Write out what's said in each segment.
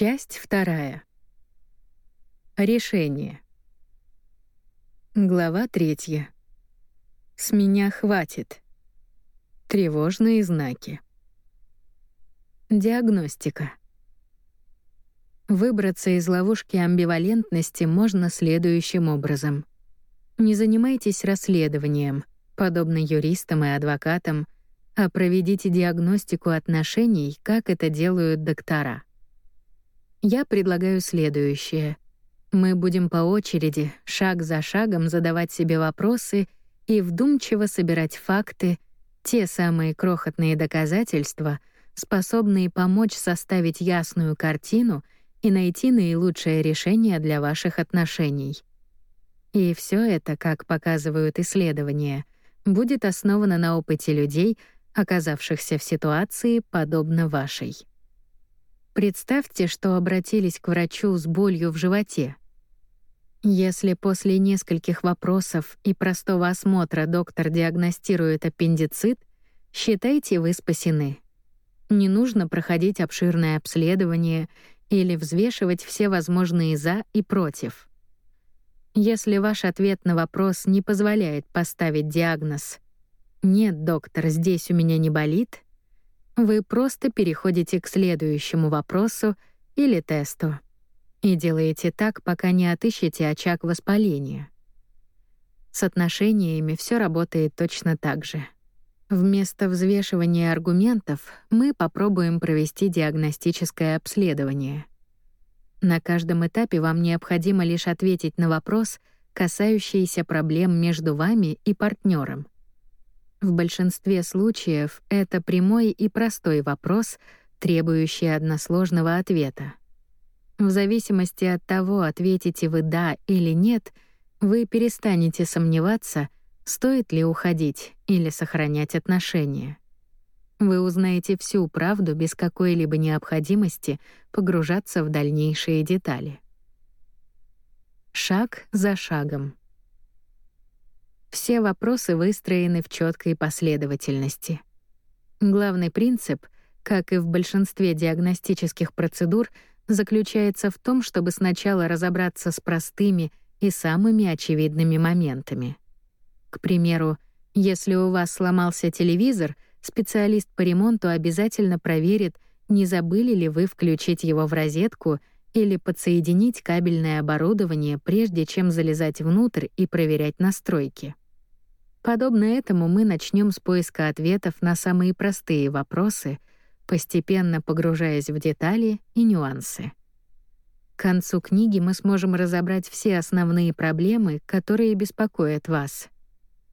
Часть вторая. Решение. Глава третья. С меня хватит. Тревожные знаки. Диагностика. Выбраться из ловушки амбивалентности можно следующим образом. Не занимайтесь расследованием, подобно юристам и адвокатам, а проведите диагностику отношений, как это делают доктора. Я предлагаю следующее. Мы будем по очереди, шаг за шагом задавать себе вопросы и вдумчиво собирать факты, те самые крохотные доказательства, способные помочь составить ясную картину и найти наилучшее решение для ваших отношений. И все это, как показывают исследования, будет основано на опыте людей, оказавшихся в ситуации, подобно вашей. Представьте, что обратились к врачу с болью в животе. Если после нескольких вопросов и простого осмотра доктор диагностирует аппендицит, считайте, вы спасены. Не нужно проходить обширное обследование или взвешивать все возможные «за» и «против». Если ваш ответ на вопрос не позволяет поставить диагноз «Нет, доктор, здесь у меня не болит», вы просто переходите к следующему вопросу или тесту и делаете так, пока не отыщете очаг воспаления. С отношениями все работает точно так же. Вместо взвешивания аргументов мы попробуем провести диагностическое обследование. На каждом этапе вам необходимо лишь ответить на вопрос, касающийся проблем между вами и партнером — в большинстве случаев это прямой и простой вопрос, требующий односложного ответа. В зависимости от того, ответите вы «да» или «нет», вы перестанете сомневаться, стоит ли уходить или сохранять отношения. Вы узнаете всю правду без какой-либо необходимости погружаться в дальнейшие детали. Шаг за шагом. Все вопросы выстроены в четкой последовательности. Главный принцип, как и в большинстве диагностических процедур, заключается в том, чтобы сначала разобраться с простыми и самыми очевидными моментами. К примеру, если у вас сломался телевизор, специалист по ремонту обязательно проверит, не забыли ли вы включить его в розетку или подсоединить кабельное оборудование, прежде чем залезать внутрь и проверять настройки. Подобно этому мы начнем с поиска ответов на самые простые вопросы, постепенно погружаясь в детали и нюансы. К концу книги мы сможем разобрать все основные проблемы, которые беспокоят вас.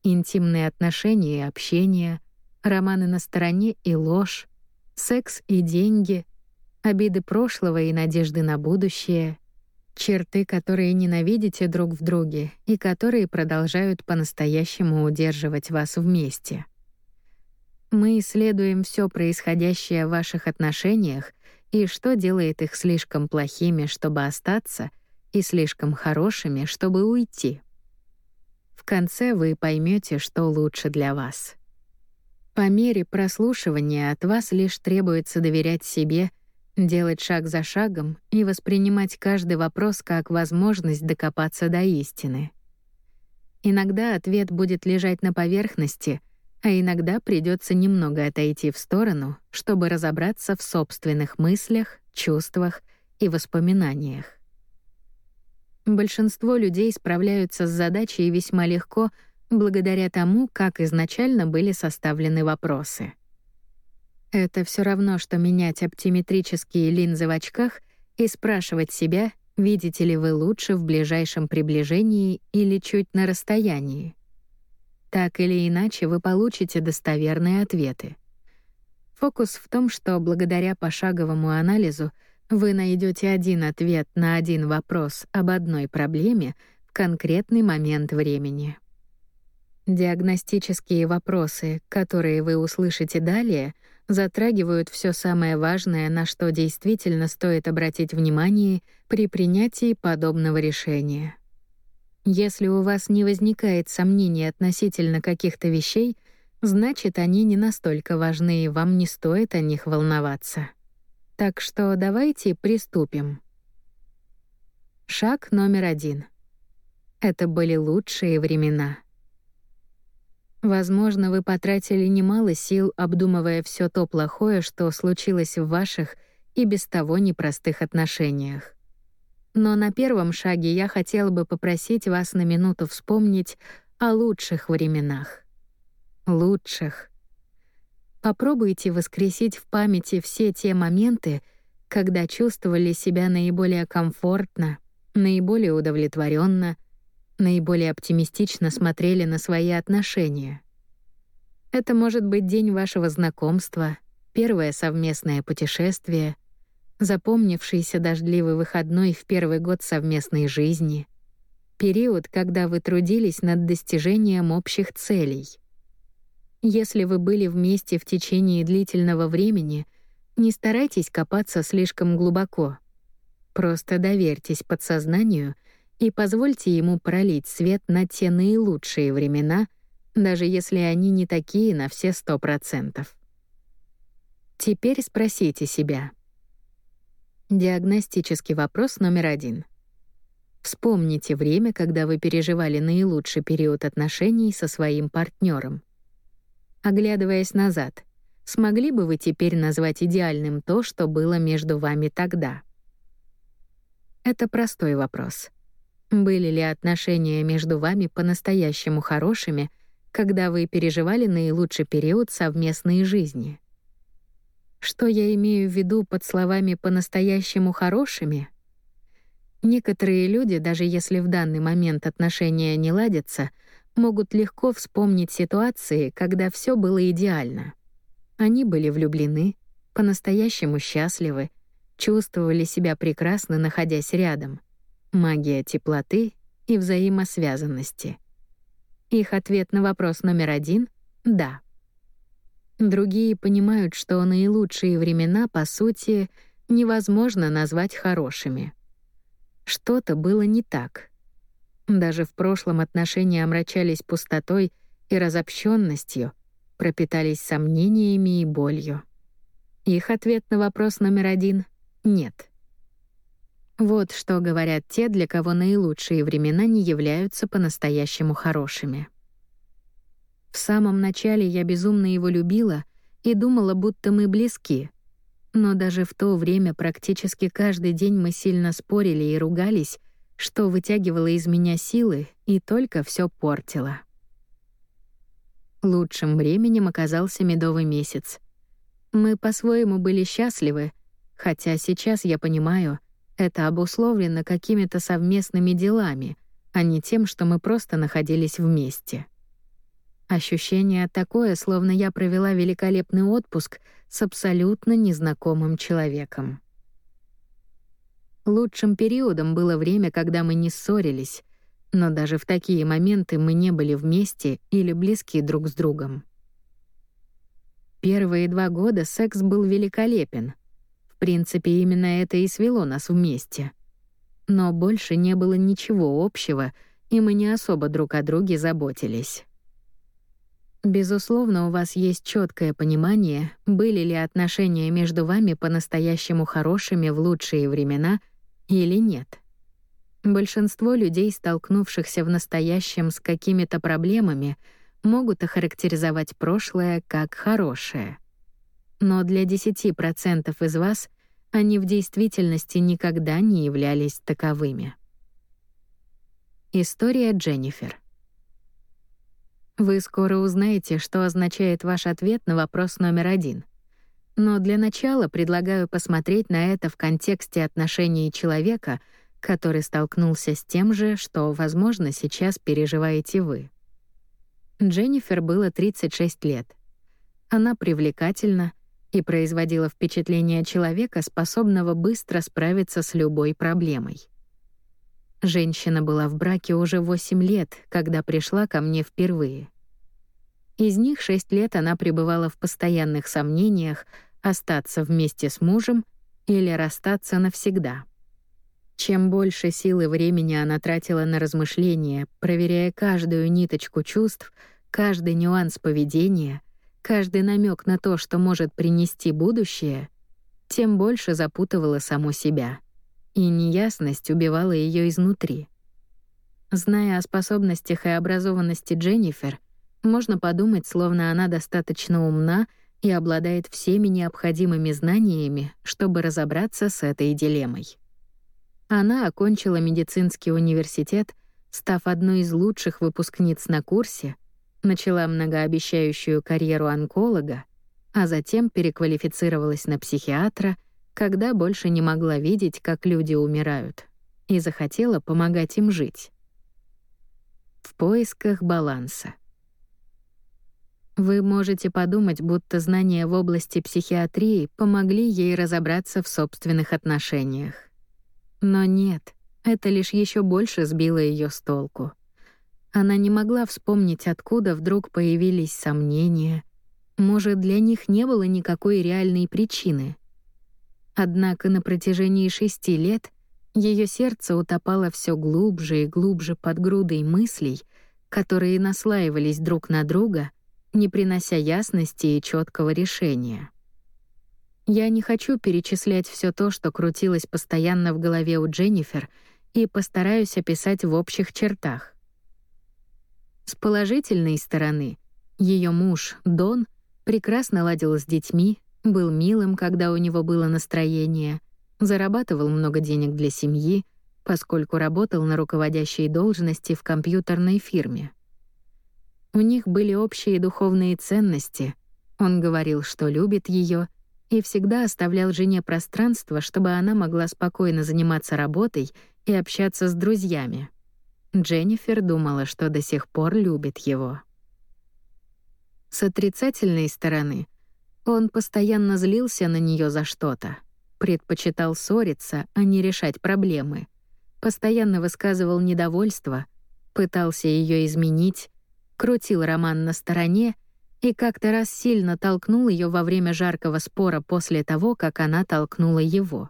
Интимные отношения и общение, романы на стороне и ложь, секс и деньги, обиды прошлого и надежды на будущее, черты, которые ненавидите друг в друге и которые продолжают по-настоящему удерживать вас вместе. Мы исследуем все происходящее в ваших отношениях и что делает их слишком плохими, чтобы остаться, и слишком хорошими, чтобы уйти. В конце вы поймете, что лучше для вас. По мере прослушивания от вас лишь требуется доверять себе — делать шаг за шагом и воспринимать каждый вопрос как возможность докопаться до истины. Иногда ответ будет лежать на поверхности, а иногда придется немного отойти в сторону, чтобы разобраться в собственных мыслях, чувствах и воспоминаниях. Большинство людей справляются с задачей весьма легко благодаря тому, как изначально были составлены вопросы — это все равно, что менять оптиметрические линзы в очках и спрашивать себя, видите ли вы лучше в ближайшем приближении или чуть на расстоянии. Так или иначе вы получите достоверные ответы. Фокус в том, что благодаря пошаговому анализу вы найдете один ответ на один вопрос об одной проблеме в конкретный момент времени. Диагностические вопросы, которые вы услышите далее — затрагивают все самое важное, на что действительно стоит обратить внимание при принятии подобного решения. Если у вас не возникает сомнений относительно каких-то вещей, значит, они не настолько важны, и вам не стоит о них волноваться. Так что давайте приступим. Шаг номер один. Это были лучшие времена. Возможно, вы потратили немало сил, обдумывая все то плохое, что случилось в ваших и без того непростых отношениях. Но на первом шаге я хотела бы попросить вас на минуту вспомнить о лучших временах. Лучших. Попробуйте воскресить в памяти все те моменты, когда чувствовали себя наиболее комфортно, наиболее удовлетворенно, наиболее оптимистично смотрели на свои отношения. Это может быть день вашего знакомства, первое совместное путешествие, запомнившийся дождливый выходной в первый год совместной жизни, период, когда вы трудились над достижением общих целей. Если вы были вместе в течение длительного времени, не старайтесь копаться слишком глубоко. Просто доверьтесь подсознанию и позвольте ему пролить свет на те наилучшие времена, даже если они не такие на все сто процентов. Теперь спросите себя — Диагностический вопрос номер один. Вспомните время, когда вы переживали наилучший период отношений со своим партнером. Оглядываясь назад, смогли бы вы теперь назвать идеальным то, что было между вами тогда? Это простой вопрос. Были ли отношения между вами по-настоящему хорошими, когда вы переживали наилучший период совместной жизни? Что я имею в виду под словами «по-настоящему хорошими»? Некоторые люди, даже если в данный момент отношения не ладятся, могут легко вспомнить ситуации, когда все было идеально. Они были влюблены, по-настоящему счастливы, чувствовали себя прекрасно, находясь рядом. Магия теплоты и взаимосвязанности. Их ответ на вопрос номер один — да. Другие понимают, что наилучшие времена, по сути, невозможно назвать хорошими. Что-то было не так. Даже в прошлом отношения омрачались пустотой и разобщенностью, пропитались сомнениями и болью. Их ответ на вопрос номер один — нет. Вот что говорят те, для кого наилучшие времена не являются по-настоящему хорошими. В самом начале я безумно его любила и думала, будто мы близки. Но даже в то время практически каждый день мы сильно спорили и ругались, что вытягивало из меня силы и только все портило. Лучшим временем оказался медовый месяц. Мы по-своему были счастливы, хотя сейчас я понимаю, это обусловлено какими-то совместными делами, а не тем, что мы просто находились вместе. Ощущение такое, словно я провела великолепный отпуск с абсолютно незнакомым человеком. Лучшим периодом было время, когда мы не ссорились, но даже в такие моменты мы не были вместе или близки друг с другом. Первые два года секс был великолепен. Принципе, именно это и свело нас вместе. Но больше не было ничего общего, и мы не особо друг о друге заботились. Безусловно, у вас есть четкое понимание, были ли отношения между вами по-настоящему хорошими в лучшие времена или нет. Большинство людей, столкнувшихся в настоящем с какими-то проблемами, могут охарактеризовать прошлое как хорошее. Но для 10% из вас они в действительности никогда не являлись таковыми. История Дженнифер. Вы скоро узнаете, что означает ваш ответ на вопрос номер один. Но для начала предлагаю посмотреть на это в контексте отношений человека, который столкнулся с тем же, что, возможно, сейчас переживаете вы. Дженнифер было 36 лет. Она привлекательна и производила впечатление человека, способного быстро справиться с любой проблемой. Женщина была в браке уже 8 лет, когда пришла ко мне впервые. Из них 6 лет она пребывала в постоянных сомнениях, остаться вместе с мужем или расстаться навсегда. Чем больше сил и времени она тратила на размышления, проверяя каждую ниточку чувств, каждый нюанс поведения, каждый намек на то, что может принести будущее, тем больше запутывала саму себя. И неясность убивала ее изнутри. Зная о способностях и образованности Дженнифер, можно подумать, словно она достаточно умна и обладает всеми необходимыми знаниями, чтобы разобраться с этой дилеммой. Она окончила медицинский университет, став одной из лучших выпускниц на курсе, начала многообещающую карьеру онколога, а затем переквалифицировалась на психиатра, когда больше не могла видеть, как люди умирают, и захотела помогать им жить. В поисках баланса. Вы можете подумать, будто знания в области психиатрии помогли ей разобраться в собственных отношениях. Но нет, это лишь еще больше сбило ее с толку. Она не могла вспомнить, откуда вдруг появились сомнения. Может, для них не было никакой реальной причины. Однако на протяжении шести лет ее сердце утопало все глубже и глубже под грудой мыслей, которые наслаивались друг на друга — не принося ясности и четкого решения. Я не хочу перечислять все то, что крутилось постоянно в голове у Дженнифер, и постараюсь описать в общих чертах. С положительной стороны, ее муж, Дон, прекрасно ладил с детьми, был милым, когда у него было настроение, зарабатывал много денег для семьи, поскольку работал на руководящей должности в компьютерной фирме. У них были общие духовные ценности. Он говорил, что любит ее, и всегда оставлял жене пространство, чтобы она могла спокойно заниматься работой и общаться с друзьями. Дженнифер думала, что до сих пор любит его. С отрицательной стороны, он постоянно злился на нее за что-то, предпочитал ссориться, а не решать проблемы, постоянно высказывал недовольство, пытался ее изменить, крутил роман на стороне и как-то раз сильно толкнул ее во время жаркого спора после того, как она толкнула его.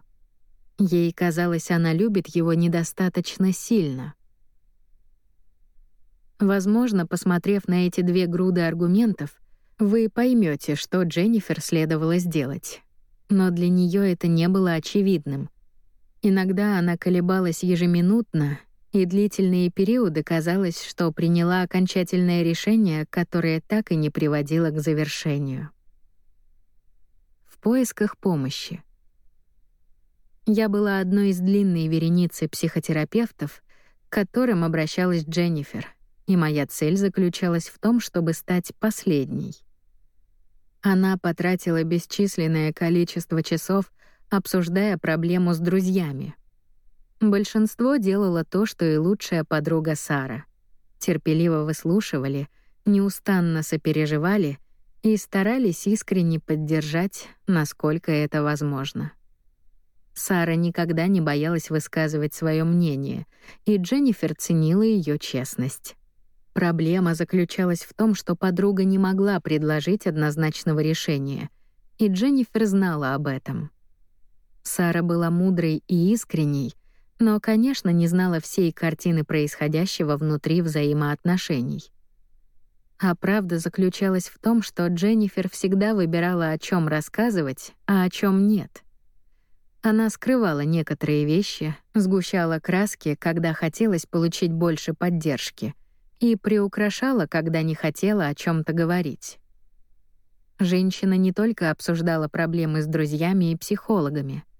Ей казалось, она любит его недостаточно сильно. Возможно, посмотрев на эти две груды аргументов, вы поймете, что Дженнифер следовало сделать. Но для нее это не было очевидным. Иногда она колебалась ежеминутно и длительные периоды казалось, что приняла окончательное решение, которое так и не приводило к завершению. В поисках помощи. Я была одной из длинной вереницы психотерапевтов, к которым обращалась Дженнифер, и моя цель заключалась в том, чтобы стать последней. Она потратила бесчисленное количество часов, обсуждая проблему с друзьями — Большинство делало то, что и лучшая подруга Сара. Терпеливо выслушивали, неустанно сопереживали и старались искренне поддержать, насколько это возможно. Сара никогда не боялась высказывать свое мнение, и Дженнифер ценила ее честность. Проблема заключалась в том, что подруга не могла предложить однозначного решения, и Дженнифер знала об этом. Сара была мудрой и искренней — но, конечно, не знала всей картины происходящего внутри взаимоотношений. А правда заключалась в том, что Дженнифер всегда выбирала, о чем рассказывать, а о чем нет. Она скрывала некоторые вещи, сгущала краски, когда хотелось получить больше поддержки, и приукрашала, когда не хотела о чем то говорить. Женщина не только обсуждала проблемы с друзьями и психологами —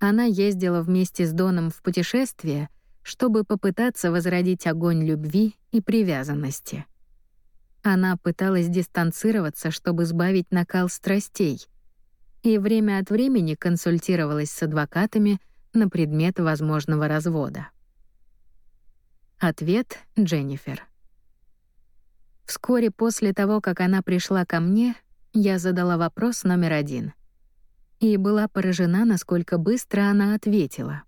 она ездила вместе с Доном в путешествие, чтобы попытаться возродить огонь любви и привязанности. Она пыталась дистанцироваться, чтобы сбавить накал страстей, и время от времени консультировалась с адвокатами на предмет возможного развода. Ответ — Дженнифер. Вскоре после того, как она пришла ко мне, я задала вопрос номер один и была поражена, насколько быстро она ответила.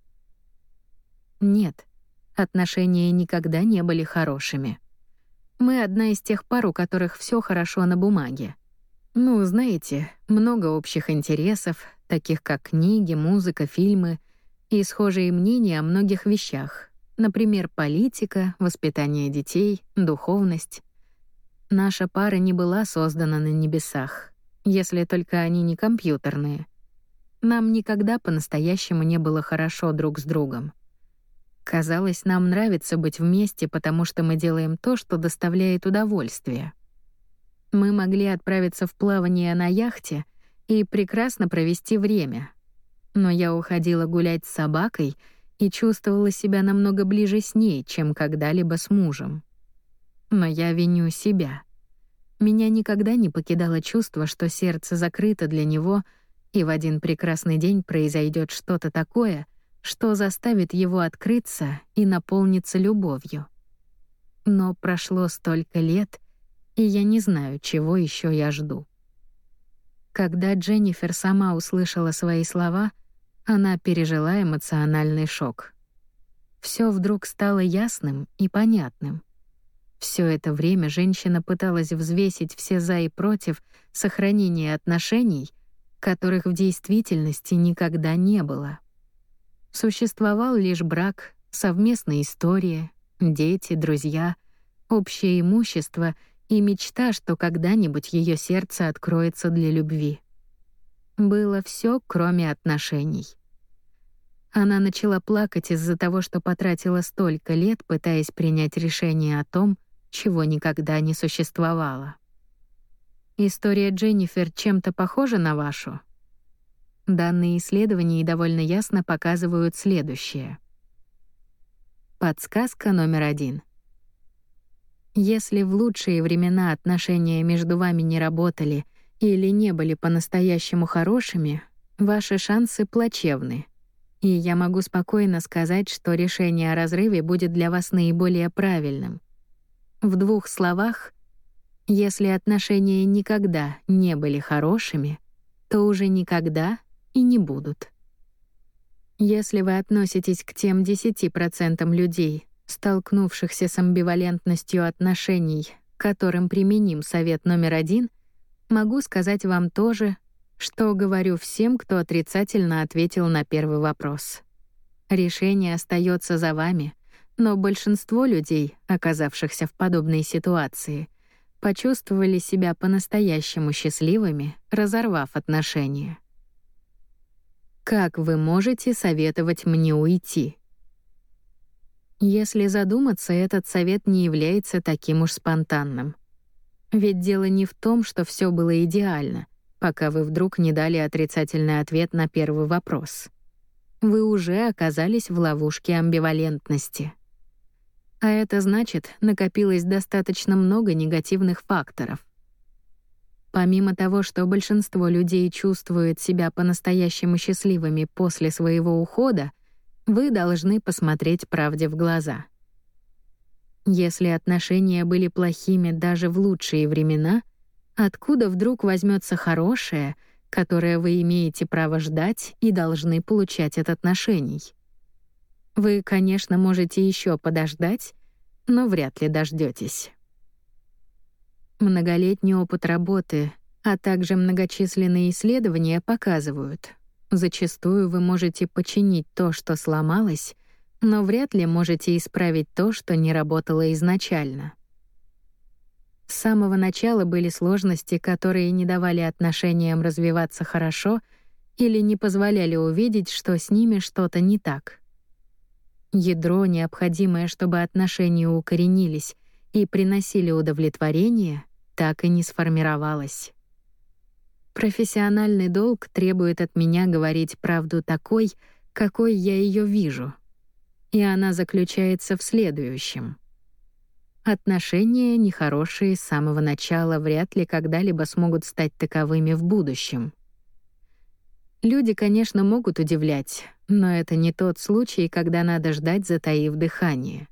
Нет, отношения никогда не были хорошими. Мы одна из тех пар, у которых все хорошо на бумаге. Ну, знаете, много общих интересов, таких как книги, музыка, фильмы и схожие мнения о многих вещах. Например, политика, воспитание детей, духовность. Наша пара не была создана на небесах, если только они не компьютерные. нам никогда по-настоящему не было хорошо друг с другом. Казалось, нам нравится быть вместе, потому что мы делаем то, что доставляет удовольствие. Мы могли отправиться в плавание на яхте и прекрасно провести время. Но я уходила гулять с собакой и чувствовала себя намного ближе с ней, чем когда-либо с мужем. Но я виню себя. Меня никогда не покидало чувство, что сердце закрыто для него — и в один прекрасный день произойдет что-то такое, что заставит его открыться и наполниться любовью. Но прошло столько лет, и я не знаю, чего еще я жду. Когда Дженнифер сама услышала свои слова, она пережила эмоциональный шок. Все вдруг стало ясным и понятным. Все это время женщина пыталась взвесить все за и против сохранения отношений — которых в действительности никогда не было. Существовал лишь брак, совместная история, дети, друзья, общее имущество и мечта, что когда-нибудь ее сердце откроется для любви. Было все, кроме отношений. Она начала плакать из-за того, что потратила столько лет, пытаясь принять решение о том, чего никогда не существовало. История Дженнифер чем-то похожа на вашу? Данные исследований довольно ясно показывают следующее. Подсказка номер один. Если в лучшие времена отношения между вами не работали или не были по-настоящему хорошими, ваши шансы плачевны. И я могу спокойно сказать, что решение о разрыве будет для вас наиболее правильным. В двух словах — если отношения никогда не были хорошими, то уже никогда и не будут. Если вы относитесь к тем 10% людей, столкнувшихся с амбивалентностью отношений, которым применим совет номер один, могу сказать вам тоже, что говорю всем, кто отрицательно ответил на первый вопрос. Решение остается за вами, но большинство людей, оказавшихся в подобной ситуации — почувствовали себя по-настоящему счастливыми, разорвав отношения. Как вы можете советовать мне уйти? Если задуматься, этот совет не является таким уж спонтанным. Ведь дело не в том, что все было идеально, пока вы вдруг не дали отрицательный ответ на первый вопрос. Вы уже оказались в ловушке амбивалентности — а это значит, накопилось достаточно много негативных факторов. Помимо того, что большинство людей чувствуют себя по-настоящему счастливыми после своего ухода, вы должны посмотреть правде в глаза. Если отношения были плохими даже в лучшие времена, откуда вдруг возьмется хорошее, которое вы имеете право ждать и должны получать от отношений? Вы, конечно, можете еще подождать, но вряд ли дождетесь. Многолетний опыт работы, а также многочисленные исследования показывают, зачастую вы можете починить то, что сломалось, но вряд ли можете исправить то, что не работало изначально. С самого начала были сложности, которые не давали отношениям развиваться хорошо или не позволяли увидеть, что с ними что-то не так. Ядро, необходимое, чтобы отношения укоренились и приносили удовлетворение, так и не сформировалось. Профессиональный долг требует от меня говорить правду такой, какой я ее вижу. И она заключается в следующем. Отношения нехорошие с самого начала вряд ли когда-либо смогут стать таковыми в будущем. Люди, конечно, могут удивлять, но это не тот случай, когда надо ждать, затаив дыхание.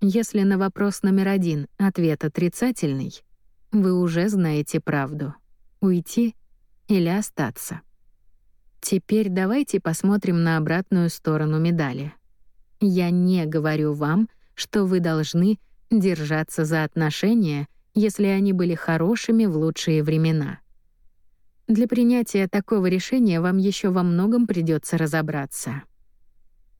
Если на вопрос номер один ответ отрицательный, вы уже знаете правду. Уйти или остаться. Теперь давайте посмотрим на обратную сторону медали. Я не говорю вам, что вы должны держаться за отношения, если они были хорошими в лучшие времена. Для принятия такого решения вам еще во многом придется разобраться.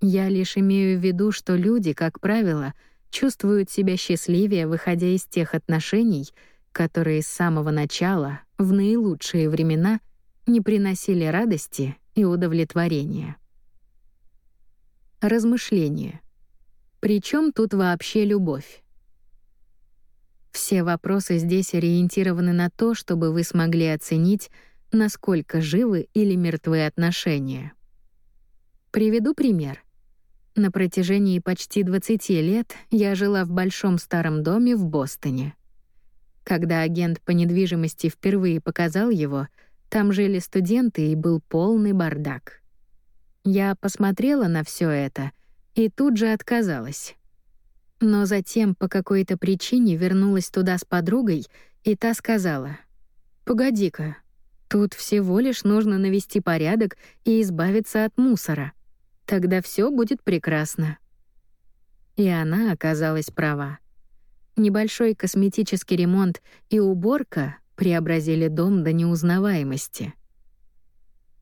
Я лишь имею в виду, что люди, как правило, чувствуют себя счастливее, выходя из тех отношений, которые с самого начала, в наилучшие времена, не приносили радости и удовлетворения. Размышление. Причем тут вообще любовь? Все вопросы здесь ориентированы на то, чтобы вы смогли оценить, насколько живы или мертвы отношения. Приведу пример. На протяжении почти 20 лет я жила в большом старом доме в Бостоне. Когда агент по недвижимости впервые показал его, там жили студенты и был полный бардак. Я посмотрела на все это и тут же отказалась. Но затем по какой-то причине вернулась туда с подругой, и та сказала, «Погоди-ка, тут всего лишь нужно навести порядок и избавиться от мусора. Тогда все будет прекрасно». И она оказалась права. Небольшой косметический ремонт и уборка преобразили дом до неузнаваемости.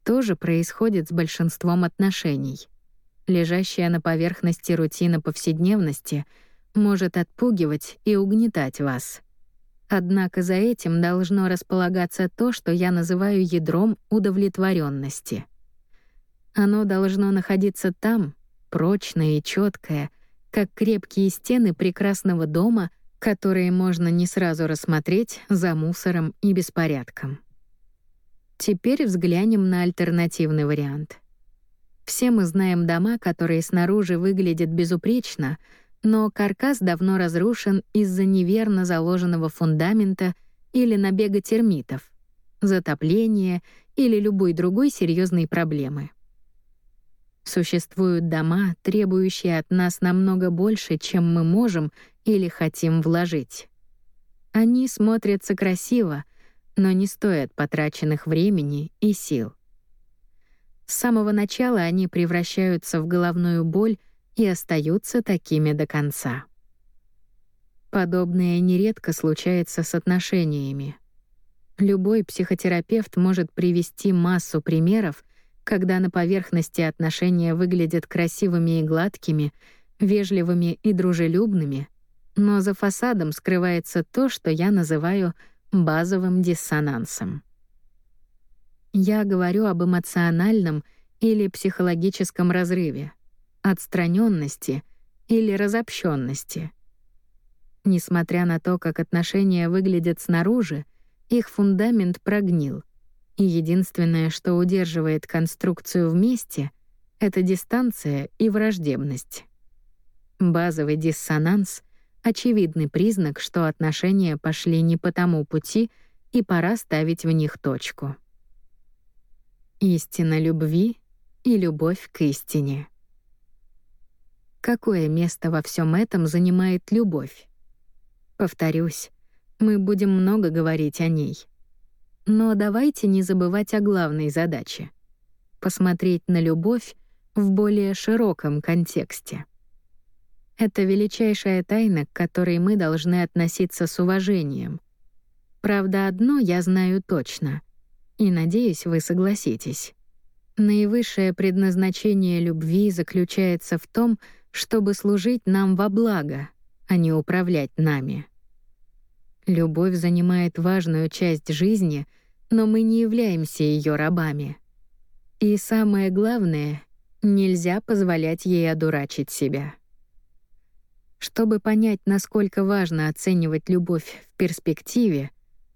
То же происходит с большинством отношений. Лежащая на поверхности рутина повседневности — может отпугивать и угнетать вас. Однако за этим должно располагаться то, что я называю ядром удовлетворенности. Оно должно находиться там, прочное и четкое, как крепкие стены прекрасного дома, которые можно не сразу рассмотреть за мусором и беспорядком. Теперь взглянем на альтернативный вариант. Все мы знаем дома, которые снаружи выглядят безупречно, но каркас давно разрушен из-за неверно заложенного фундамента или набега термитов, затопления или любой другой серьезной проблемы. Существуют дома, требующие от нас намного больше, чем мы можем или хотим вложить. Они смотрятся красиво, но не стоят потраченных времени и сил. С самого начала они превращаются в головную боль и остаются такими до конца. Подобное нередко случается с отношениями. Любой психотерапевт может привести массу примеров, когда на поверхности отношения выглядят красивыми и гладкими, вежливыми и дружелюбными, но за фасадом скрывается то, что я называю базовым диссонансом. Я говорю об эмоциональном или психологическом разрыве — отстраненности или разобщенности. Несмотря на то, как отношения выглядят снаружи, их фундамент прогнил, и единственное, что удерживает конструкцию вместе, это дистанция и враждебность. Базовый диссонанс — очевидный признак, что отношения пошли не по тому пути, и пора ставить в них точку. Истина любви и любовь к истине. Какое место во всем этом занимает любовь? Повторюсь, мы будем много говорить о ней. Но давайте не забывать о главной задаче — посмотреть на любовь в более широком контексте. Это величайшая тайна, к которой мы должны относиться с уважением. Правда, одно я знаю точно, и, надеюсь, вы согласитесь. Наивысшее предназначение любви заключается в том, что чтобы служить нам во благо, а не управлять нами. Любовь занимает важную часть жизни, но мы не являемся ее рабами. И самое главное, нельзя позволять ей одурачить себя. Чтобы понять, насколько важно оценивать любовь в перспективе,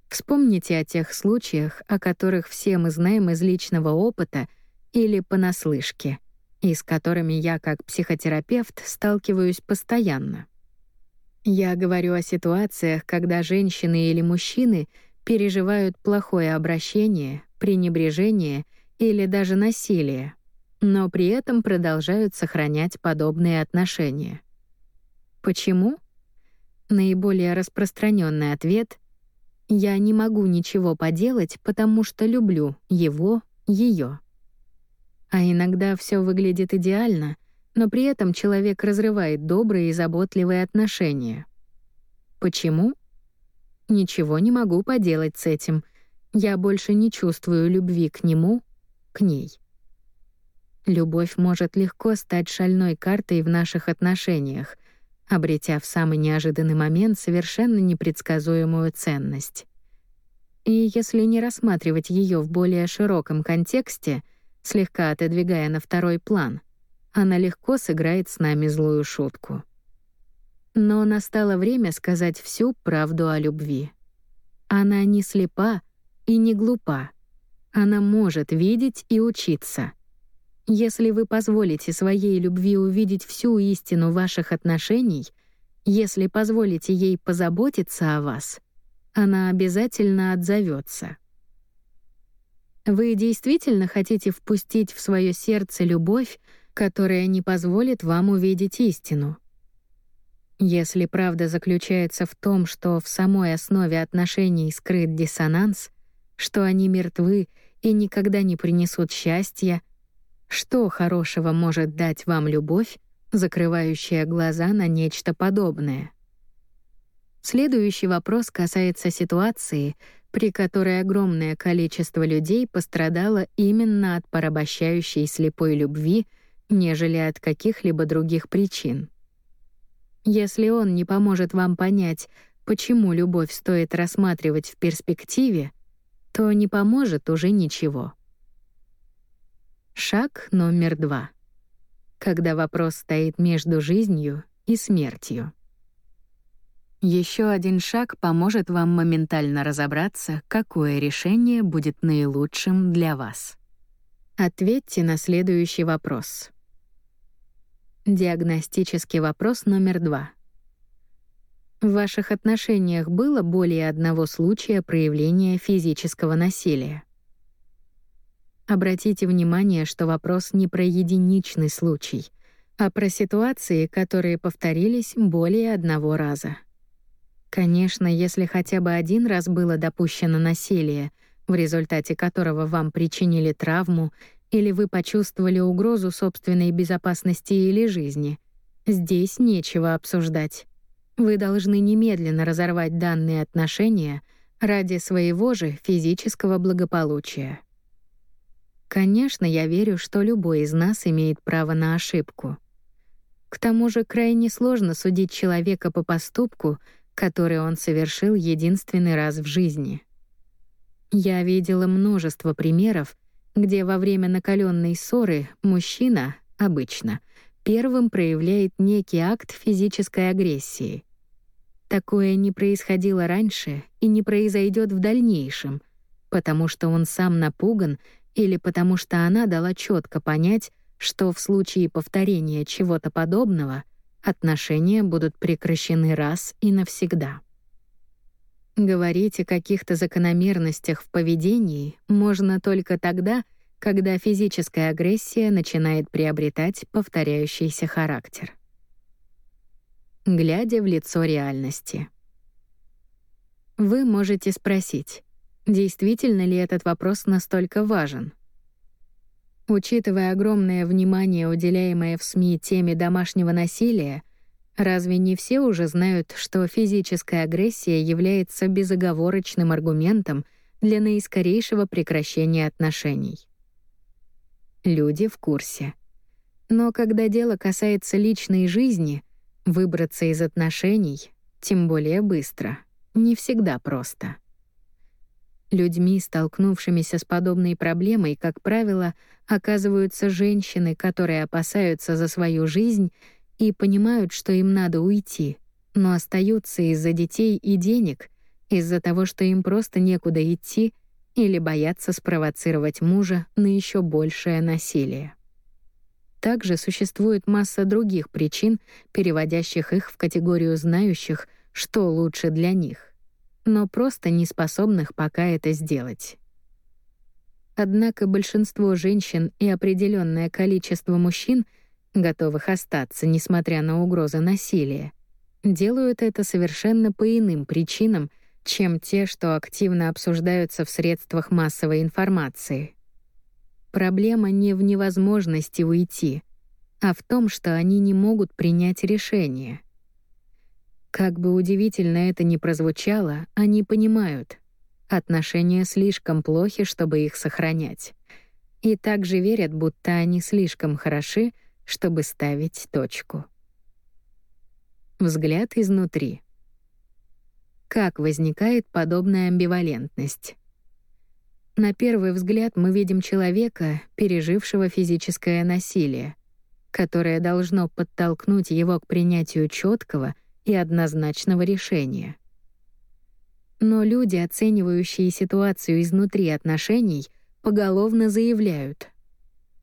вспомните о тех случаях, о которых все мы знаем из личного опыта или понаслышке — и с которыми я как психотерапевт сталкиваюсь постоянно. Я говорю о ситуациях, когда женщины или мужчины переживают плохое обращение, пренебрежение или даже насилие, но при этом продолжают сохранять подобные отношения. Почему? Наиболее распространенный ответ — я не могу ничего поделать, потому что люблю его, ее. А иногда все выглядит идеально, но при этом человек разрывает добрые и заботливые отношения. Почему? Ничего не могу поделать с этим. Я больше не чувствую любви к нему, к ней. Любовь может легко стать шальной картой в наших отношениях, обретя в самый неожиданный момент совершенно непредсказуемую ценность. и если не рассматривать ее в более широком контексте, слегка отодвигая на второй план, она легко сыграет с нами злую шутку. Но настало время сказать всю правду о любви. Она не слепа и не глупа. Она может видеть и учиться. Если вы позволите своей любви увидеть всю истину ваших отношений, если позволите ей позаботиться о вас, она обязательно отзовется. Вы действительно хотите впустить в свое сердце любовь, которая не позволит вам увидеть истину? Если правда заключается в том, что в самой основе отношений скрыт диссонанс, что они мертвы и никогда не принесут счастья, что хорошего может дать вам любовь, закрывающая глаза на нечто подобное? Следующий вопрос касается ситуации, при которой огромное количество людей пострадало именно от порабощающей слепой любви, нежели от каких-либо других причин. Если он не поможет вам понять, почему любовь стоит рассматривать в перспективе, то не поможет уже ничего. Шаг номер два. Когда вопрос стоит между жизнью и смертью. Еще один шаг поможет вам моментально разобраться, какое решение будет наилучшим для вас. Ответьте на следующий вопрос. Диагностический вопрос номер два. В ваших отношениях было более одного случая проявления физического насилия? Обратите внимание, что вопрос не про единичный случай, а про ситуации, которые повторились более одного раза. Конечно, если хотя бы один раз было допущено насилие, в результате которого вам причинили травму или вы почувствовали угрозу собственной безопасности или жизни, здесь нечего обсуждать. Вы должны немедленно разорвать данные отношения ради своего же физического благополучия. Конечно, я верю, что любой из нас имеет право на ошибку. К тому же крайне сложно судить человека по поступку, который он совершил единственный раз в жизни. Я видела множество примеров, где во время накаленной ссоры мужчина, обычно, первым проявляет некий акт физической агрессии. Такое не происходило раньше и не произойдет в дальнейшем, потому что он сам напуган или потому что она дала четко понять, что в случае повторения чего-то подобного — отношения будут прекращены раз и навсегда. Говорить о каких-то закономерностях в поведении можно только тогда, когда физическая агрессия начинает приобретать повторяющийся характер. Глядя в лицо реальности. Вы можете спросить, действительно ли этот вопрос настолько важен — Учитывая огромное внимание, уделяемое в СМИ теме домашнего насилия, разве не все уже знают, что физическая агрессия является безоговорочным аргументом для наискорейшего прекращения отношений? Люди в курсе. Но когда дело касается личной жизни, выбраться из отношений, тем более быстро, не всегда просто. Людьми, столкнувшимися с подобной проблемой, как правило, оказываются женщины, которые опасаются за свою жизнь и понимают, что им надо уйти, но остаются из-за детей и денег, из-за того, что им просто некуда идти или боятся спровоцировать мужа на еще большее насилие. Также существует масса других причин, переводящих их в категорию знающих, что лучше для них но просто не способных пока это сделать. Однако большинство женщин и определенное количество мужчин, готовых остаться, несмотря на угрозы насилия, делают это совершенно по иным причинам, чем те, что активно обсуждаются в средствах массовой информации. Проблема не в невозможности уйти, а в том, что они не могут принять решение. Как бы удивительно это ни прозвучало, они понимают. Отношения слишком плохи, чтобы их сохранять. И также верят, будто они слишком хороши, чтобы ставить точку. Взгляд изнутри. как возникает подобная амбивалентность. На первый взгляд мы видим человека, пережившего физическое насилие, которое должно подтолкнуть его к принятию четкого и однозначного решения. Но люди, оценивающие ситуацию изнутри отношений, поголовно заявляют.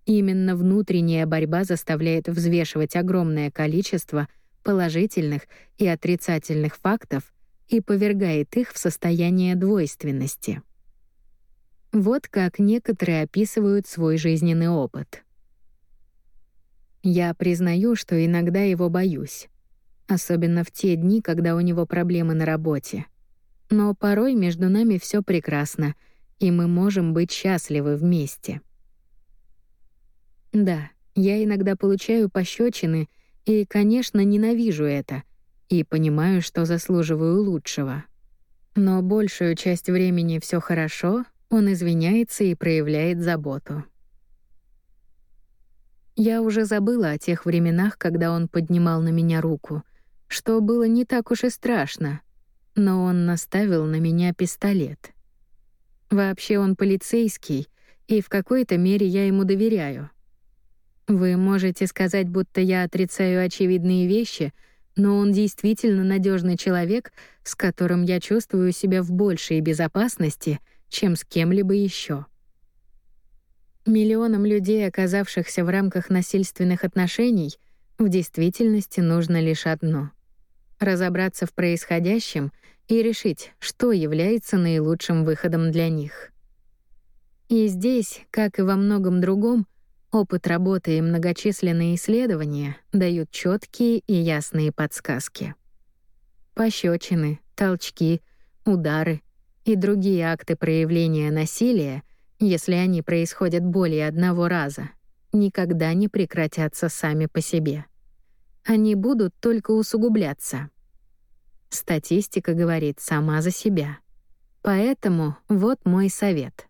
Именно внутренняя борьба заставляет взвешивать огромное количество положительных и отрицательных фактов и повергает их в состояние двойственности. Вот как некоторые описывают свой жизненный опыт. Я признаю, что иногда его боюсь. Особенно в те дни, когда у него проблемы на работе. Но порой между нами все прекрасно, и мы можем быть счастливы вместе. Да, я иногда получаю пощечины, и, конечно, ненавижу это, и понимаю, что заслуживаю лучшего. Но большую часть времени все хорошо, он извиняется и проявляет заботу. Я уже забыла о тех временах, когда он поднимал на меня руку, что было не так уж и страшно, но он наставил на меня пистолет. Вообще он полицейский, и в какой-то мере я ему доверяю. Вы можете сказать, будто я отрицаю очевидные вещи, но он действительно надежный человек, с которым я чувствую себя в большей безопасности — чем с кем-либо еще. Миллионам людей, оказавшихся в рамках насильственных отношений, в действительности нужно лишь одно — разобраться в происходящем и решить, что является наилучшим выходом для них. И здесь, как и во многом другом, опыт работы и многочисленные исследования дают четкие и ясные подсказки. Пощечины, толчки, удары — и другие акты проявления насилия, если они происходят более одного раза, никогда не прекратятся сами по себе. Они будут только усугубляться. Статистика говорит сама за себя. Поэтому вот мой совет.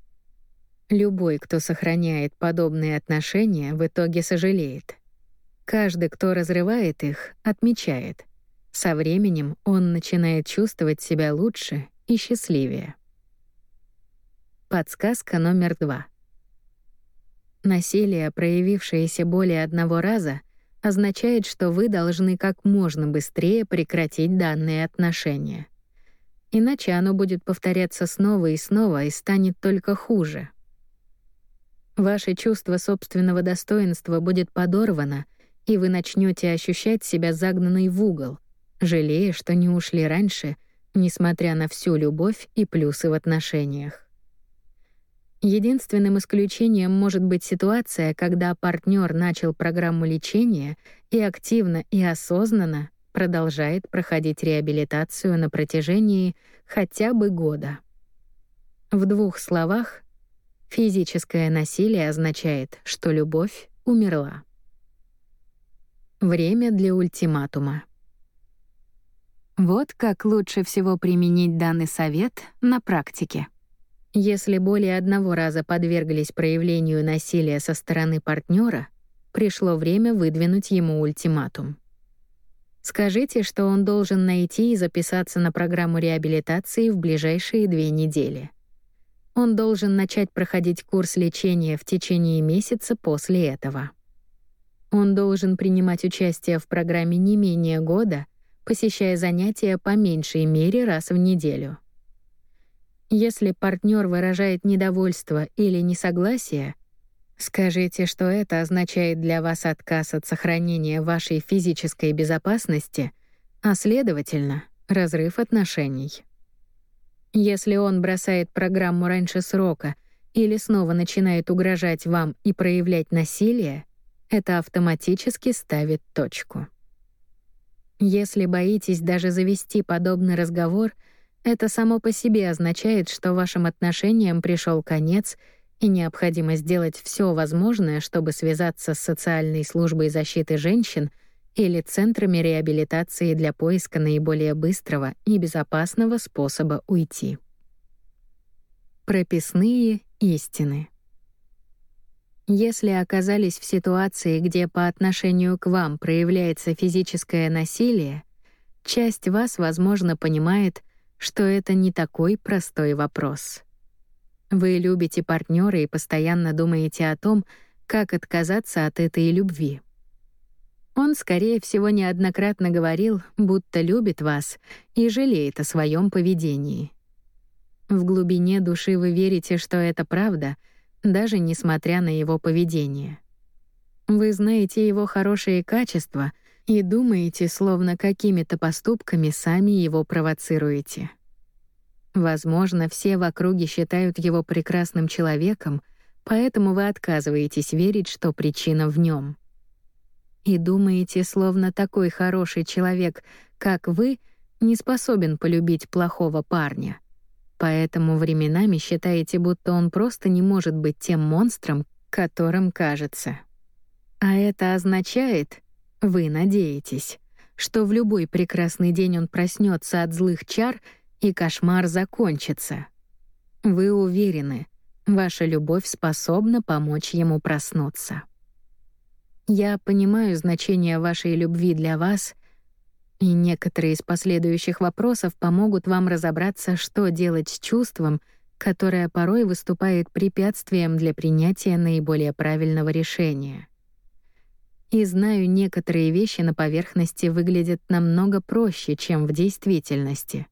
Любой, кто сохраняет подобные отношения, в итоге сожалеет. Каждый, кто разрывает их, отмечает. Со временем он начинает чувствовать себя лучше и счастливее. Подсказка номер два. Насилие, проявившееся более одного раза, означает, что вы должны как можно быстрее прекратить данные отношения. Иначе оно будет повторяться снова и снова и станет только хуже. Ваше чувство собственного достоинства будет подорвано, и вы начнете ощущать себя загнанной в угол, жалея, что не ушли раньше — несмотря на всю любовь и плюсы в отношениях. Единственным исключением может быть ситуация, когда партнер начал программу лечения и активно и осознанно продолжает проходить реабилитацию на протяжении хотя бы года. В двух словах, физическое насилие означает, что любовь умерла. Время для ультиматума. Вот как лучше всего применить данный совет на практике. Если более одного раза подверглись проявлению насилия со стороны партнера, пришло время выдвинуть ему ультиматум. Скажите, что он должен найти и записаться на программу реабилитации в ближайшие две недели. Он должен начать проходить курс лечения в течение месяца после этого. Он должен принимать участие в программе не менее года посещая занятия по меньшей мере раз в неделю. Если партнер выражает недовольство или несогласие, скажите, что это означает для вас отказ от сохранения вашей физической безопасности, а следовательно, разрыв отношений. Если он бросает программу раньше срока или снова начинает угрожать вам и проявлять насилие, это автоматически ставит точку. Если боитесь даже завести подобный разговор, это само по себе означает, что вашим отношениям пришел конец и необходимо сделать все возможное, чтобы связаться с социальной службой защиты женщин или центрами реабилитации для поиска наиболее быстрого и безопасного способа уйти. Прописные истины. Если оказались в ситуации, где по отношению к вам проявляется физическое насилие, часть вас, возможно, понимает, что это не такой простой вопрос. Вы любите партнера и постоянно думаете о том, как отказаться от этой любви. Он, скорее всего, неоднократно говорил, будто любит вас и жалеет о своем поведении. В глубине души вы верите, что это правда, даже несмотря на его поведение. Вы знаете его хорошие качества и думаете, словно какими-то поступками сами его провоцируете. Возможно, все в округе считают его прекрасным человеком, поэтому вы отказываетесь верить, что причина в нем. И думаете, словно такой хороший человек, как вы, не способен полюбить плохого парня. Поэтому временами считаете, будто он просто не может быть тем монстром, которым кажется. А это означает, вы надеетесь, что в любой прекрасный день он проснется от злых чар, и кошмар закончится. Вы уверены, ваша любовь способна помочь ему проснуться. Я понимаю значение вашей любви для вас, и некоторые из последующих вопросов помогут вам разобраться, что делать с чувством, которое порой выступает препятствием для принятия наиболее правильного решения и знаю, некоторые вещи на поверхности выглядят намного проще, чем в действительности.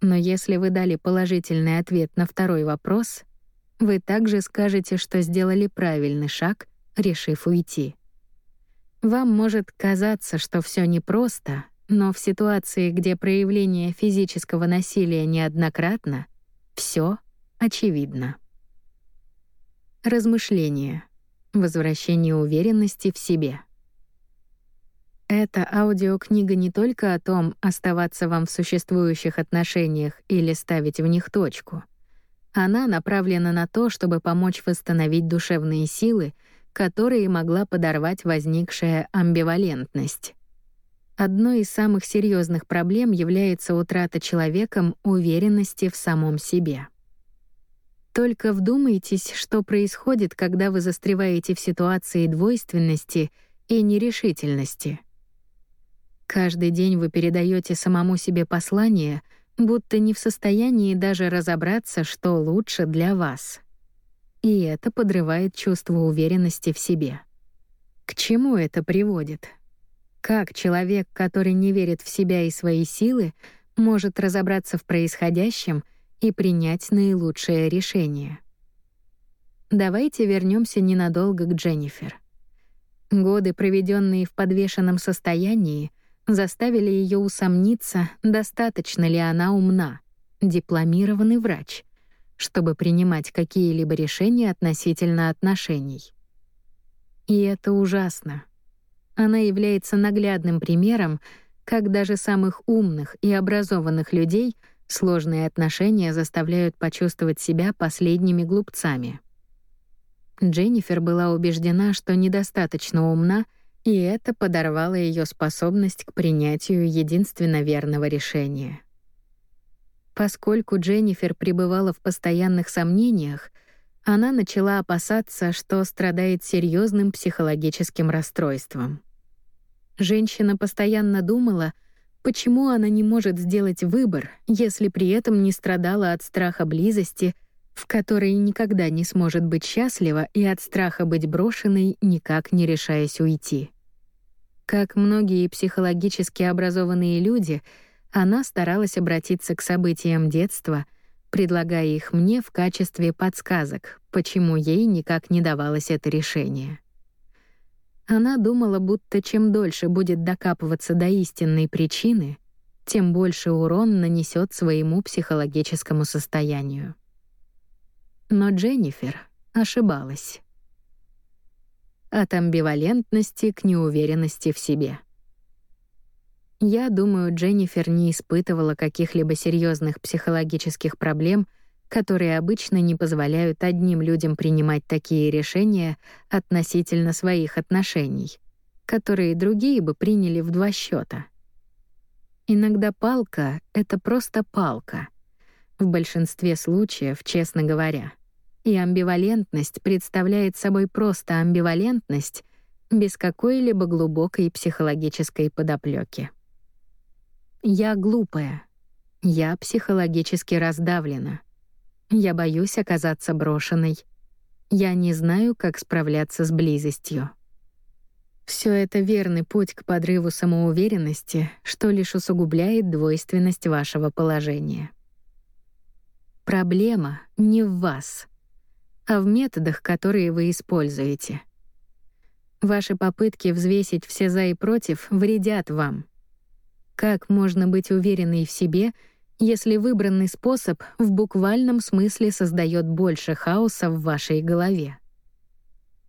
Но если вы дали положительный ответ на второй вопрос, вы также скажете, что сделали правильный шаг, решив уйти. Вам может казаться, что все непросто, но в ситуации, где проявление физического насилия неоднократно, все очевидно. Размышления возвращение уверенности в себе. Эта аудиокнига не только о том, оставаться вам в существующих отношениях или ставить в них точку. Она направлена на то, чтобы помочь восстановить душевные силы, которые могла подорвать возникшая амбивалентность. Одной из самых серьезных проблем является утрата человеком уверенности в самом себе. Только вдумайтесь, что происходит, когда вы застреваете в ситуации двойственности и нерешительности. Каждый день вы передаете самому себе послание, будто не в состоянии даже разобраться, что лучше для вас. И это подрывает чувство уверенности в себе. К чему это приводит? Как человек, который не верит в себя и свои силы, может разобраться в происходящем и принять наилучшее решение. Давайте вернемся ненадолго к Дженнифер. Годы, проведенные в подвешенном состоянии, заставили ее усомниться, достаточно ли она умна, дипломированный врач, чтобы принимать какие-либо решения относительно отношений. И это ужасно. Она является наглядным примером, как даже самых умных и образованных людей — Сложные отношения заставляют почувствовать себя последними глупцами. Дженнифер была убеждена, что недостаточно умна, и это подорвало ее способность к принятию единственно верного решения. Поскольку Дженнифер пребывала в постоянных сомнениях, она начала опасаться, что страдает серьезным психологическим расстройством. Женщина постоянно думала, Почему она не может сделать выбор, если при этом не страдала от страха близости, в которой никогда не сможет быть счастлива, и от страха быть брошенной, никак не решаясь уйти? Как многие психологически образованные люди, она старалась обратиться к событиям детства, предлагая их мне в качестве подсказок, почему ей никак не давалось это решение. Она думала, будто чем дольше будет докапываться до истинной причины, тем больше урон нанесет своему психологическому состоянию. Но Дженнифер ошибалась. От амбивалентности к неуверенности в себе. Я думаю, Дженнифер не испытывала каких-либо серьезных психологических проблем — которые обычно не позволяют одним людям принимать такие решения относительно своих отношений, которые другие бы приняли в два счета. Иногда палка — это просто палка. В большинстве случаев, честно говоря. И амбивалентность представляет собой просто амбивалентность без какой-либо глубокой психологической подоплеки. Я глупая. Я психологически раздавлена. Я боюсь оказаться брошенной. Я не знаю, как справляться с близостью. Все это верный путь к подрыву самоуверенности, что лишь усугубляет двойственность вашего положения. Проблема не в вас, а в методах, которые вы используете. Ваши попытки взвесить все за и против вредят вам. Как можно быть уверенной в себе, если выбранный способ в буквальном смысле создает больше хаоса в вашей голове?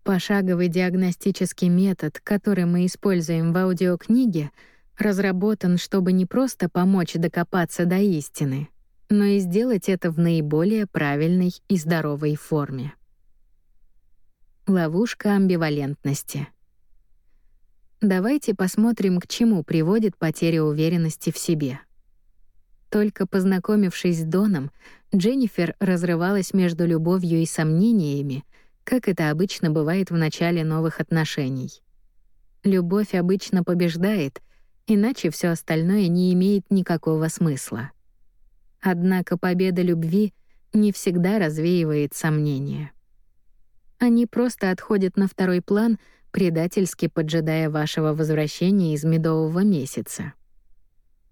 Пошаговый диагностический метод, который мы используем в аудиокниге, разработан, чтобы не просто помочь докопаться до истины, но и сделать это в наиболее правильной и здоровой форме. Ловушка амбивалентности. Давайте посмотрим, к чему приводит потеря уверенности в себе. Только познакомившись с Доном, Дженнифер разрывалась между любовью и сомнениями, как это обычно бывает в начале новых отношений. Любовь обычно побеждает, иначе все остальное не имеет никакого смысла. Однако победа любви не всегда развеивает сомнения. Они просто отходят на второй план, предательски поджидая вашего возвращения из медового месяца.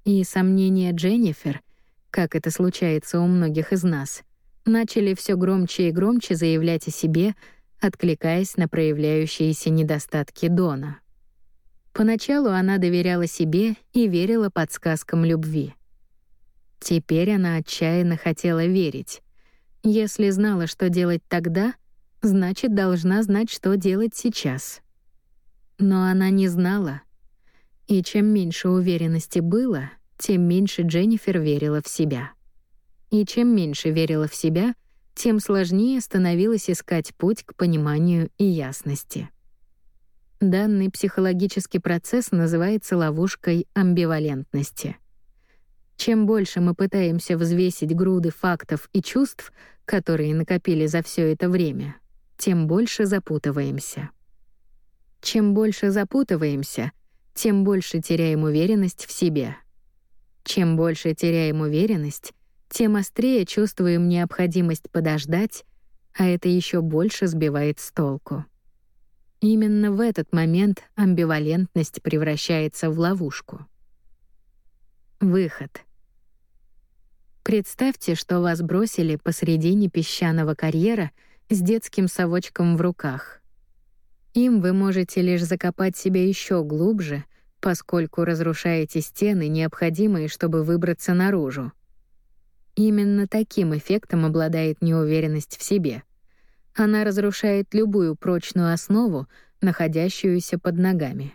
И сомнения Дженнифер, как это случается у многих из нас, начали все громче и громче заявлять о себе, откликаясь на проявляющиеся недостатки Дона. Поначалу она доверяла себе и верила подсказкам любви. Теперь она отчаянно хотела верить. Если знала, что делать тогда, значит, должна знать, что делать сейчас. Но она не знала. И чем меньше уверенности было, тем меньше Дженнифер верила в себя. И чем меньше верила в себя, тем сложнее становилось искать путь к пониманию и ясности. Данный психологический процесс называется ловушкой амбивалентности. Чем больше мы пытаемся взвесить груды фактов и чувств, которые накопили за все это время, тем больше запутываемся. Чем больше запутываемся, тем больше теряем уверенность в себе. Чем больше теряем уверенность, тем острее чувствуем необходимость подождать, а это еще больше сбивает с толку. Именно в этот момент амбивалентность превращается в ловушку. Выход. Представьте, что вас бросили посредине песчаного карьера с детским совочком в руках. Им вы можете лишь закопать себя еще глубже, поскольку разрушаете стены, необходимые, чтобы выбраться наружу. Именно таким эффектом обладает неуверенность в себе. Она разрушает любую прочную основу, находящуюся под ногами.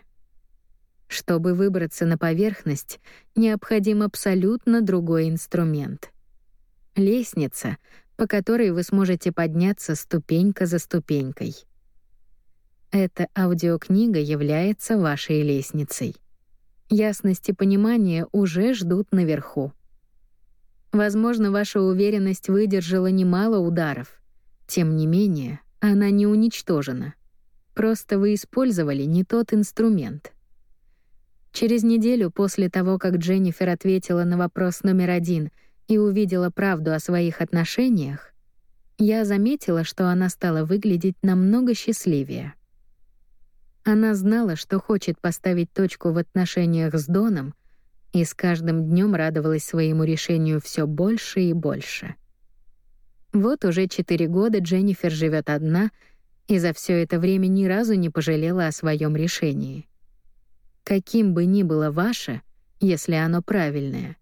Чтобы выбраться на поверхность, необходим абсолютно другой инструмент. Лестница, по которой вы сможете подняться ступенька за ступенькой. Эта аудиокнига является вашей лестницей. Ясность и понимание уже ждут наверху. Возможно, ваша уверенность выдержала немало ударов. Тем не менее, она не уничтожена. Просто вы использовали не тот инструмент. Через неделю после того, как Дженнифер ответила на вопрос номер один и увидела правду о своих отношениях, я заметила, что она стала выглядеть намного счастливее. Она знала, что хочет поставить точку в отношениях с Доном — и с каждым днем радовалась своему решению все больше и больше. Вот уже четыре года Дженнифер живет одна и за все это время ни разу не пожалела о своем решении. Каким бы ни было ваше, если оно правильное,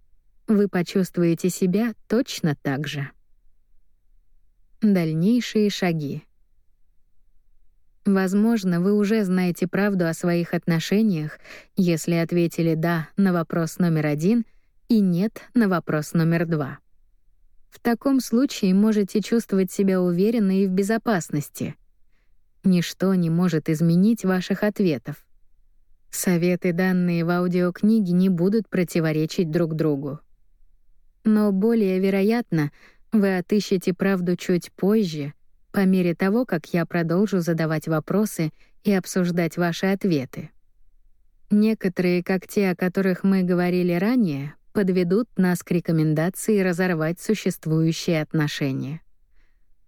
вы почувствуете себя точно так же. Дальнейшие шаги — Возможно, вы уже знаете правду о своих отношениях, если ответили «да» на вопрос номер один и «нет» на вопрос номер два. В таком случае можете чувствовать себя уверенно и в безопасности. Ничто не может изменить ваших ответов. Советы, данные в аудиокниге, не будут противоречить друг другу. Но более вероятно, вы отыщете правду чуть позже — по мере того, как я продолжу задавать вопросы и обсуждать ваши ответы. Некоторые, как те, о которых мы говорили ранее, подведут нас к рекомендации разорвать существующие отношения.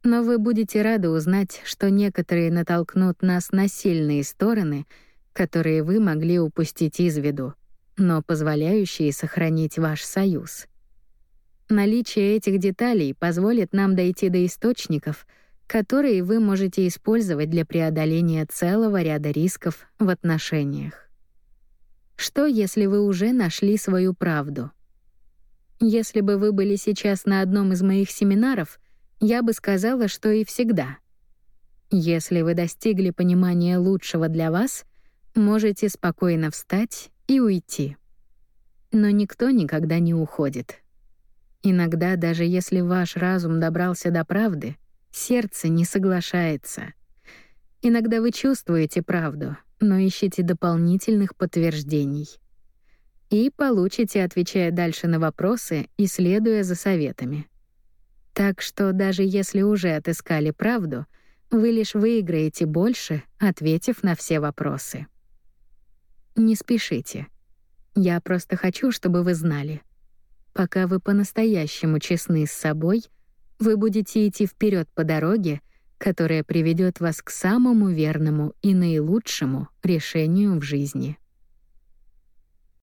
Но вы будете рады узнать, что некоторые натолкнут нас на сильные стороны, которые вы могли упустить из виду, но позволяющие сохранить ваш союз. Наличие этих деталей позволит нам дойти до источников, которые вы можете использовать для преодоления целого ряда рисков в отношениях. Что, если вы уже нашли свою правду? Если бы вы были сейчас на одном из моих семинаров, я бы сказала, что и всегда. Если вы достигли понимания лучшего для вас, можете спокойно встать и уйти. Но никто никогда не уходит. Иногда, даже если ваш разум добрался до правды, сердце не соглашается. Иногда вы чувствуете правду, но ищете дополнительных подтверждений. И получите, отвечая дальше на вопросы и следуя за советами. Так что даже если уже отыскали правду, вы лишь выиграете больше, ответив на все вопросы. Не спешите. Я просто хочу, чтобы вы знали. Пока вы по-настоящему честны с собой, вы будете идти вперед по дороге, которая приведет вас к самому верному и наилучшему решению в жизни.